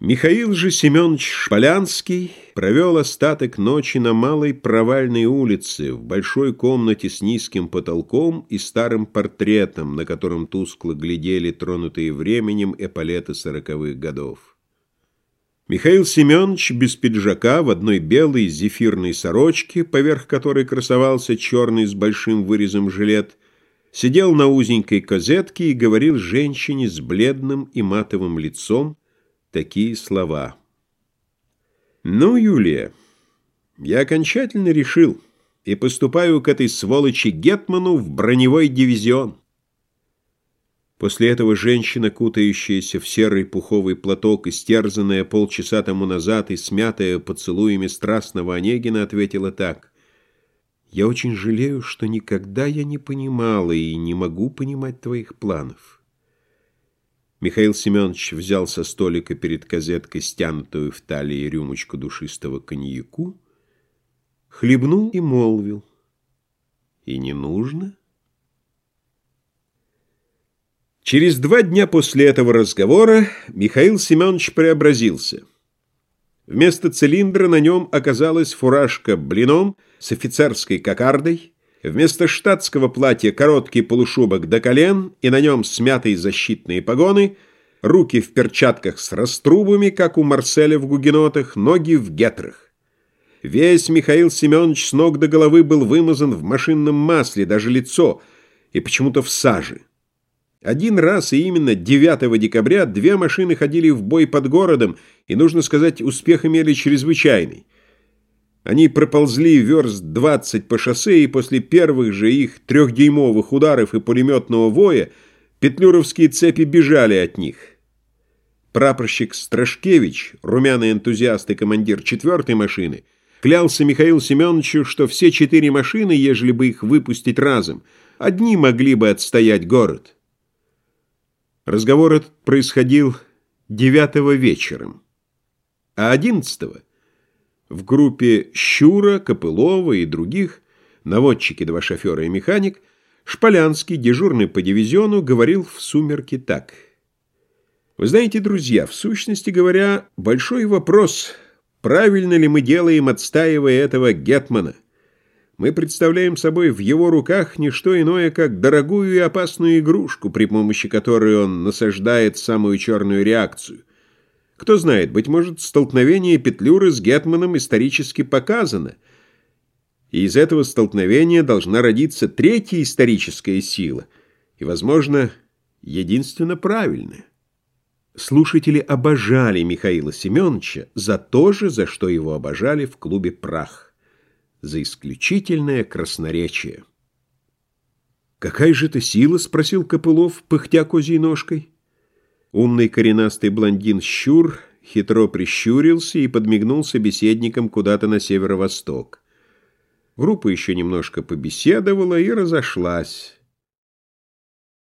Михаил же Семенович Шполянский провел остаток ночи на малой провальной улице, в большой комнате с низким потолком и старым портретом, на котором тускло глядели тронутые временем эполеты сороковых годов. Михаил Семенович без пиджака в одной белой зефирной сорочке, поверх которой красовался черный с большим вырезом жилет, сидел на узенькой козетке и говорил женщине с бледным и матовым лицом, такие слова. «Ну, Юлия, я окончательно решил и поступаю к этой сволочи Гетману в броневой дивизион». После этого женщина, кутающаяся в серый пуховый платок, истерзанная полчаса тому назад и смятая поцелуями страстного Онегина, ответила так. «Я очень жалею, что никогда я не понимала и не могу понимать твоих планов». Михаил Семенович взял со столика перед козеткой стянутую в талии рюмочку душистого коньяку, хлебнул и молвил. И не нужно. Через два дня после этого разговора Михаил Семенович преобразился. Вместо цилиндра на нем оказалась фуражка блином с офицерской кокардой, Вместо штатского платья короткий полушубок до колен и на нем смятые защитные погоны, руки в перчатках с раструбами, как у Марселя в гугенотах, ноги в гетрах. Весь Михаил Семенович с ног до головы был вымазан в машинном масле, даже лицо, и почему-то в саже. Один раз, и именно 9 декабря, две машины ходили в бой под городом, и, нужно сказать, успех имели чрезвычайный. Они проползли верст двадцать по шоссе, и после первых же их трехдюймовых ударов и пулеметного воя петлюровские цепи бежали от них. Прапорщик Страшкевич, румяный энтузиаст и командир четвертой машины, клялся Михаилу Семеновичу, что все четыре машины, ежели бы их выпустить разом, одни могли бы отстоять город. Разговор этот происходил девятого вечером, а одиннадцатого в группе Щура, Копылова и других, наводчики, два шофера и механик, Шполянский, дежурный по дивизиону, говорил в сумерки так. «Вы знаете, друзья, в сущности говоря, большой вопрос, правильно ли мы делаем, отстаивая этого Гетмана. Мы представляем собой в его руках не что иное, как дорогую и опасную игрушку, при помощи которой он насаждает самую черную реакцию. Кто знает, быть может, столкновение Петлюры с Гетманом исторически показано, и из этого столкновения должна родиться третья историческая сила, и, возможно, единственно правильная. Слушатели обожали Михаила Семеновича за то же, за что его обожали в клубе «Прах», за исключительное красноречие. «Какая же это сила?» — спросил Копылов, пыхтя козьей ножкой. Умный коренастый блондин Щур хитро прищурился и подмигнул собеседникам куда-то на северо-восток. Группа еще немножко побеседовала и разошлась.